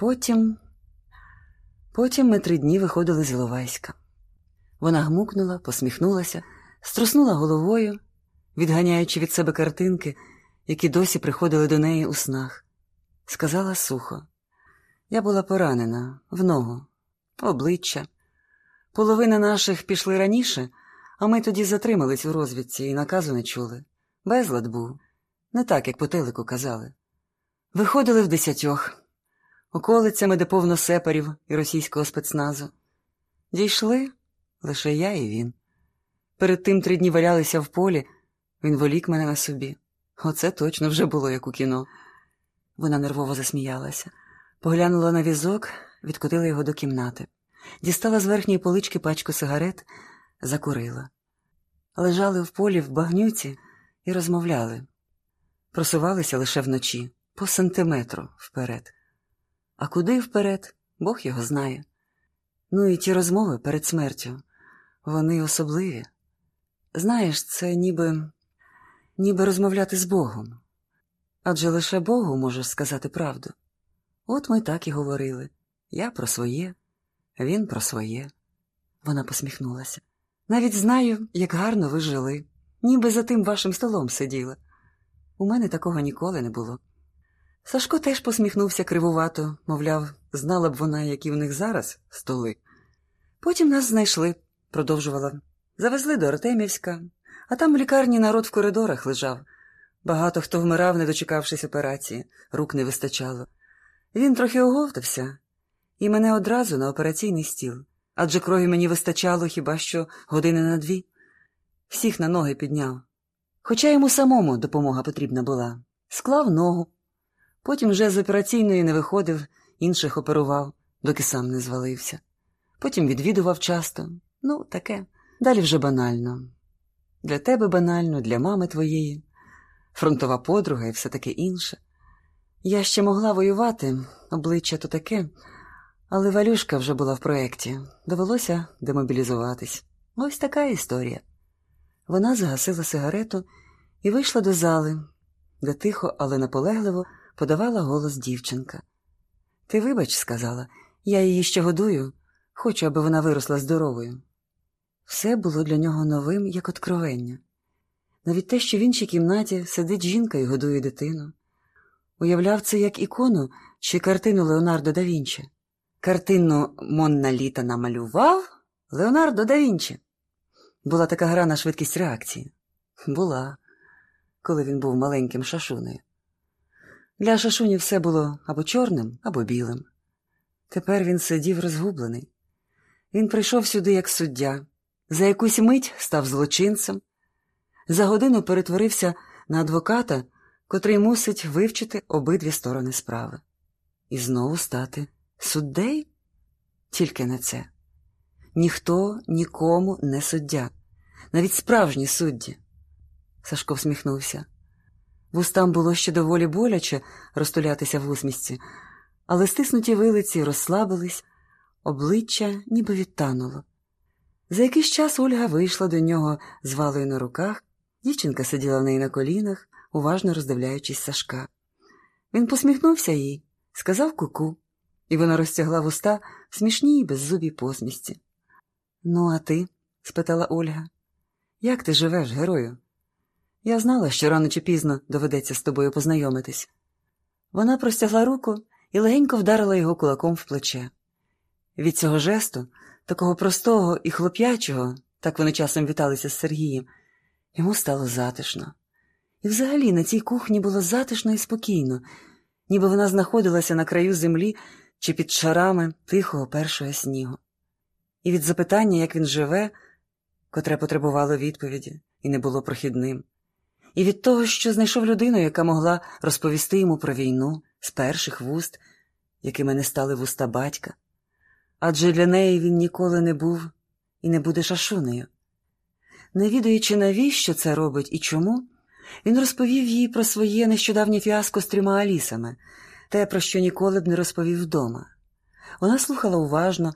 Потім Потім ми три дні виходили з Іловайська. Вона гмукнула, посміхнулася, струснула головою, відганяючи від себе картинки, які досі приходили до неї у снах. Сказала сухо. Я була поранена в ногу, обличчя. Половина наших пішли раніше, а ми тоді затримались у розвідці і наказу не чули. Безлад був, не так, як по телеку казали. Виходили в десятьох, околицями, де повно сепарів і російського спецназу. Дійшли лише я і він. Перед тим три дні валялися в полі, він волік мене на собі. Оце точно вже було, як у кіно. Вона нервово засміялася, поглянула на візок, відкотила його до кімнати, дістала з верхньої полички пачку сигарет, закурила. Лежали в полі в багнюці і розмовляли. Просувалися лише вночі, по сантиметру вперед. А куди вперед, Бог його знає. Ну і ті розмови перед смертю, вони особливі. Знаєш, це ніби ніби розмовляти з Богом. Адже лише Богу можеш сказати правду. От ми так і говорили я про своє, він про своє. Вона посміхнулася. Навіть знаю, як гарно ви жили, ніби за тим вашим столом сиділа. У мене такого ніколи не було. Сашко теж посміхнувся кривувато, мовляв, знала б вона, які в них зараз столи. Потім нас знайшли, продовжувала. Завезли до Артемівська, а там в лікарні народ в коридорах лежав. Багато хто вмирав, не дочекавшись операції, рук не вистачало. Він трохи оговтався, і мене одразу на операційний стіл, адже крові мені вистачало хіба що години на дві. Всіх на ноги підняв. Хоча йому самому допомога потрібна була. Склав ногу. Потім вже з операційної не виходив, інших оперував, доки сам не звалився. Потім відвідував часто. Ну, таке. Далі вже банально. Для тебе банально, для мами твоєї, фронтова подруга і все таке інше. Я ще могла воювати, обличчя то таке, але Валюшка вже була в проєкті, довелося демобілізуватись. Ось така історія. Вона загасила сигарету і вийшла до зали, де тихо, але наполегливо подавала голос дівчинка. Ти вибач, сказала, я її ще годую, хочу, аби вона виросла здоровою. Все було для нього новим, як откровення. Навіть те, що в іншій кімнаті сидить жінка і годує дитину. Уявляв це як ікону чи картину Леонардо да Вінчі. Картину Монна Літа намалював Леонардо да Вінчі. Була така гра на швидкість реакції. Була, коли він був маленьким шашунею. Для шашуні все було або чорним, або білим. Тепер він сидів розгублений. Він прийшов сюди як суддя, за якусь мить став злочинцем, за годину перетворився на адвоката, котрий мусить вивчити обидві сторони справи, і знову стати суддею? Тільки не це. Ніхто нікому не суддя, навіть справжні судді. Сашко всміхнувся. Вустам було ще доволі боляче розтулятися в усмісці, але стиснуті вилиці розслабились, обличчя ніби відтануло. За якийсь час Ольга вийшла до нього з валою на руках, дівчинка сиділа в неї на колінах, уважно роздивляючись Сашка. Він посміхнувся їй, сказав куку, і вона розтягла вуста в смішній беззубій посмішці. Ну, а ти? спитала Ольга. Як ти живеш, герою? Я знала, що рано чи пізно доведеться з тобою познайомитись. Вона простягла руку і легенько вдарила його кулаком в плече. Від цього жесту, такого простого і хлоп'ячого, так вони часом віталися з Сергієм, йому стало затишно. І взагалі на цій кухні було затишно і спокійно, ніби вона знаходилася на краю землі чи під шарами тихого першого снігу. І від запитання, як він живе, котре потребувало відповіді і не було прохідним і від того, що знайшов людину, яка могла розповісти йому про війну з перших вуст, якими не стали вуста батька. Адже для неї він ніколи не був і не буде шашунею. Не відаючи, навіщо це робить і чому, він розповів їй про своє нещодавнє фіаско з трьома Алісами, те, про що ніколи б не розповів вдома. Вона слухала уважно.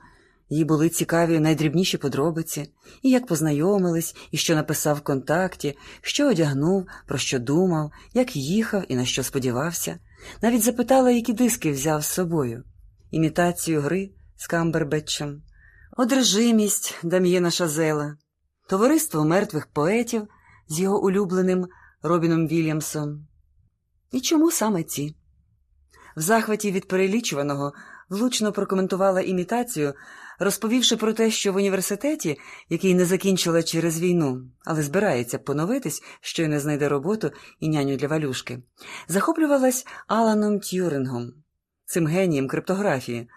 Їй були цікаві найдрібніші подробиці, і як познайомились, і що написав в контакті, що одягнув, про що думав, як їхав і на що сподівався. Навіть запитала, які диски взяв з собою. імітацію гри з Камбербетчем, одержимість Дам'єна Шазела, товариство мертвих поетів з його улюбленим Робіном Вільямсом. І чому саме ці? В захваті від перелічуваного влучно прокоментувала імітацію, розповівши про те, що в університеті, який не закінчила через війну, але збирається поновитись, що й не знайде роботу і няню для валюшки, захоплювалась Аланом Т'юрингом, цим генієм криптографії,